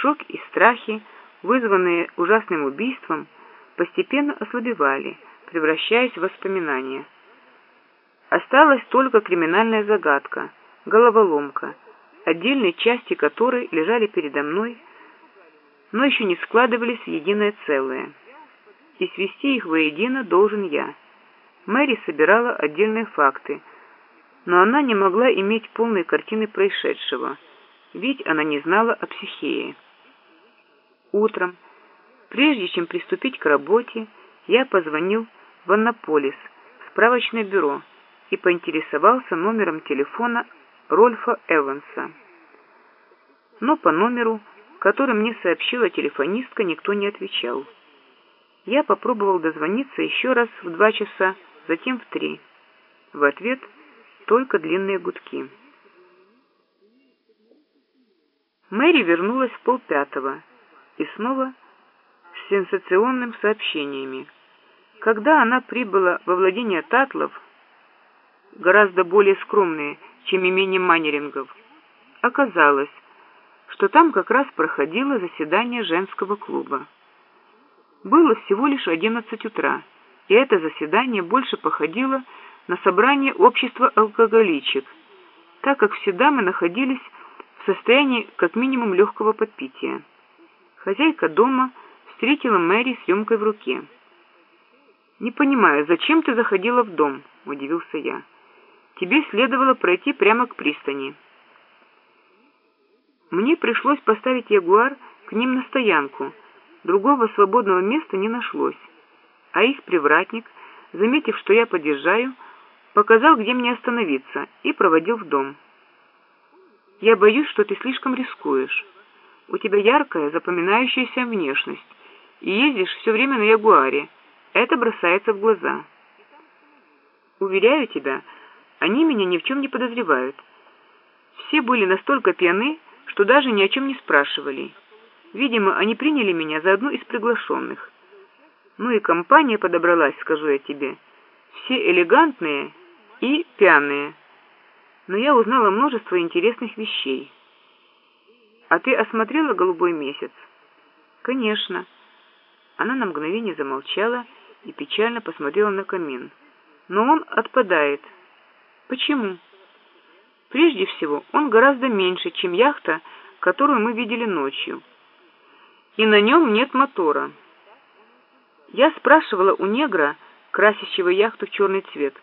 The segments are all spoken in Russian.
Шок и страхи, вызванные ужасным убийством, постепенно ослабевали, превращаясь в воспоминания. Осталась только криминальная загадка, головоломка, отдельные части которой лежали передо мной, но еще не складывались в единое целое. И свести их воедино должен я. Мэри собирала отдельные факты, но она не могла иметь полной картины происшедшего, ведь она не знала о психее. Утром, прежде чем приступить к работе, я позвонил в Аннаполис, в справочное бюро, и поинтересовался номером телефона Рольфа Эванса. Но по номеру, который мне сообщила телефонистка, никто не отвечал. Я попробовал дозвониться еще раз в два часа, затем в три. В ответ только длинные гудки. Мэри вернулась в полпятого и снова с сенсационным сообщениями. Когда она прибыла во владение Татлов, гораздо более скромные, чем имение Маннерингов, оказалось, что там как раз проходило заседание женского клуба. Было всего лишь одиннадцать утра, и это заседание больше походило на собрание общества алкоголичек, так как всегда мы находились в состоянии как минимум легкого подпития. Хозяйка дома встретила Мэри с рюмкой в руке. «Не понимаю, зачем ты заходила в дом?» – удивился я. «Тебе следовало пройти прямо к пристани». Мне пришлось поставить ягуар к ним на стоянку. Другого свободного места не нашлось. А их привратник, заметив, что я подъезжаю, показал, где мне остановиться, и проводил в дом. «Я боюсь, что ты слишком рискуешь. У тебя яркая, запоминающаяся внешность, и ездишь все время на ягуаре. Это бросается в глаза». «Уверяю тебя, они меня ни в чем не подозревают. Все были настолько пьяны, что даже ни о чем не спрашивали. Видимо, они приняли меня за одну из приглашенных. Ну и компания подобралась, скажу я тебе. Все элегантные и пьяные. Но я узнала множество интересных вещей. А ты осмотрела голубой месяц? Конечно. Она на мгновение замолчала и печально посмотрела на камин. Но он отпадает. Почему? Прежде всего, он гораздо меньше, чем яхта, которую мы видели ночью. И на нем нет мотора. Я спрашивала у негра, красящего яхту в черный цвет,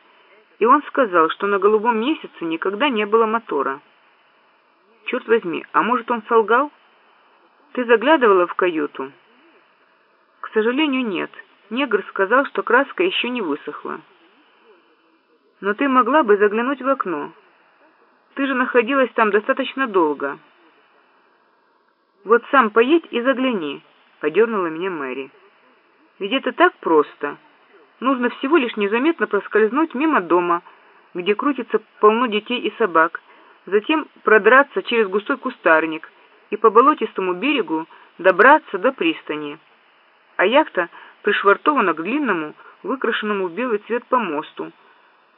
и он сказал, что на голубом месяце никогда не было мотора. Черт возьми, а может он солгал? Ты заглядывала в каюту? К сожалению, нет. Негр сказал, что краска еще не высохла. Но ты могла бы заглянуть в окно. Ты же находилась там достаточно долго. Вот сам поедь и загляни, — подернула меня Мэри. Ведь это так просто. Нужно всего лишь незаметно проскользнуть мимо дома, где крутится полно детей и собак, затем продраться через густой кустарник и по болотистому берегу добраться до пристани. А яхта пришвартована к длинному, выкрашенному в белый цвет помосту,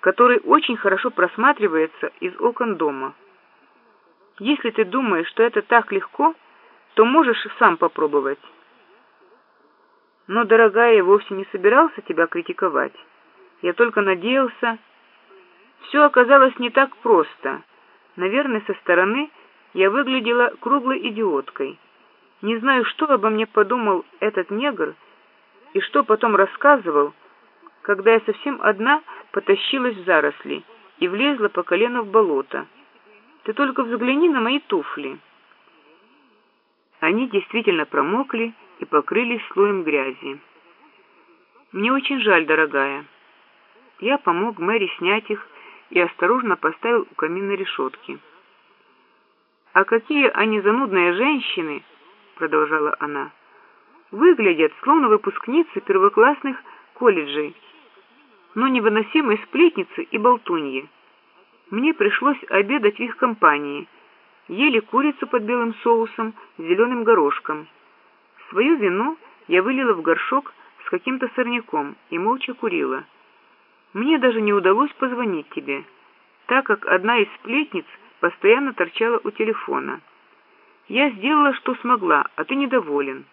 который очень хорошо просматривается из окон дома. Если ты думаешь, что это так легко, то можешь сам попробовать. Но, дорогая, я вовсе не собирался тебя критиковать. Я только надеялся... Все оказалось не так просто. Наверное, со стороны я выглядела круглой идиоткой. Не знаю, что обо мне подумал этот негр и что потом рассказывал, когда я совсем одна потащилась в заросли и влезла по колено в болото. Ты только взгляни на мои туфли. Они действительно промокли и покрылись слоем грязи. Мне очень жаль, дорогая. Я помог Мэри снять их и осторожно поставил у каминной решетки. «А какие они занудные женщины!» — продолжала она. «Выглядят, словно выпускницы первоклассных колледжей, но невыносимой сплетницы и болтуньи. Мне пришлось обедать в их компании. Ели курицу под белым соусом с зеленым горошком. Свою вину я вылила в горшок с каким-то сорняком и молча курила. Мне даже не удалось позвонить тебе, так как одна из сплетниц постоянно торчала у телефона. Я сделала, что смогла, а ты недоволен.